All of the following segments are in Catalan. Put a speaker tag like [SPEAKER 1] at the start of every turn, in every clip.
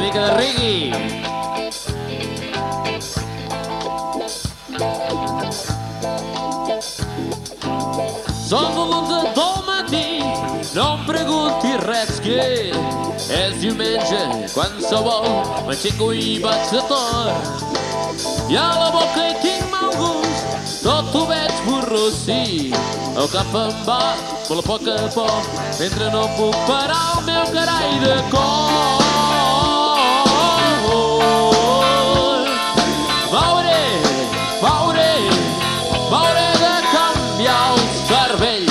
[SPEAKER 1] una mica de reggae. Són l'onze del matí, no em pregunti res que és diumenge, qualsevol m'aixeco i vaig a tot. I a la boca hi tinc mal gust, tot ho veig borrossí. El cap em va molt a poc a poc, mentre no puc parar el meu carai de cor. Cervell.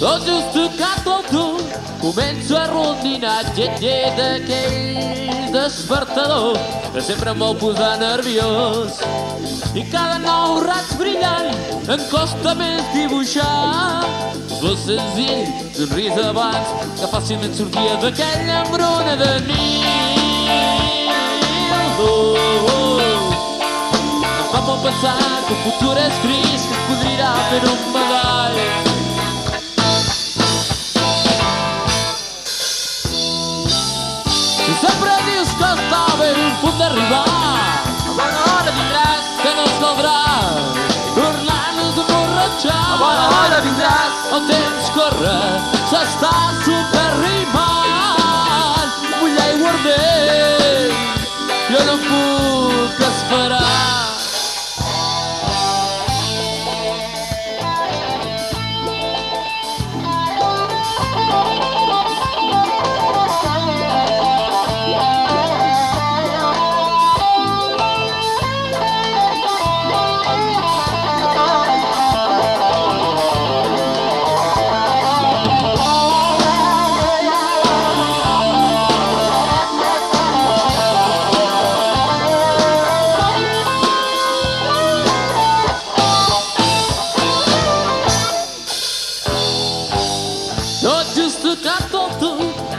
[SPEAKER 1] Tot just tocat el tu, començo a rondinar llet llet d'aquell despertador que sempre em vol posar nerviós. I cada nou raig brillant em costa més dibuixar. Lo senzill d'un ris abans que fàcilment sortia d'aquella embruna de nit. Oh, que el futur és gris, que es podrirà fer un medall. Si sempre dius que està ben un punt d'arribar, a bona hora vindràs, que no ens caldrà tornar-nos a emborratxar. A bona hora vindràs, el temps corre, s'està superrimant.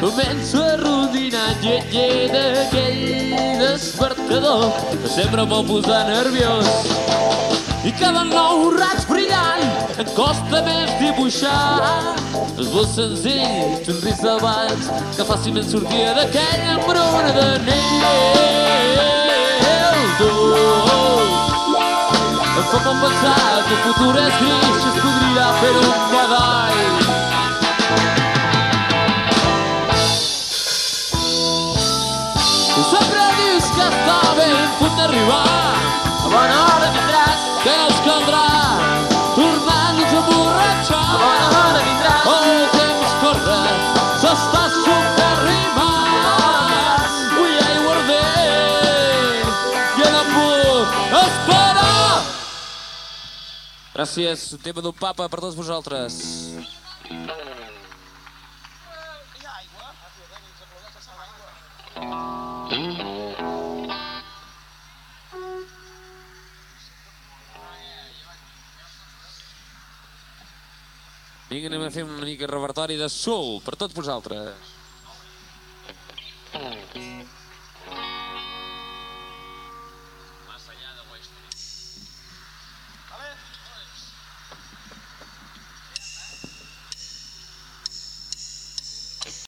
[SPEAKER 1] Començo a rodinar llet llet d'aquell despertador que sempre em vol posar nerviós. I cada nou raig brillant em costa més dibuixar. És bo senzill, somris abans, que fàcilment sortia d'aquella embruna de neu. Em fa com pensar que el futur és gris sempre dius que està ben a punt d'arribar. A bona hora vindràs, que ens caldrà tornar-nos a emborratxar. A bona hora vindràs, oh, el temps corre, s'està superrimant. Vull aigua ardent, jo no puc esperar. Gràcies, un tema d'un papa per tots vosaltres. Vinga, anem a fer una mica de repertori de soul per tots vosaltres.